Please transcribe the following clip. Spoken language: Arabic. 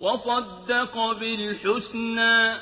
وَصَدَّقَ بِالْحُسْنَىٰ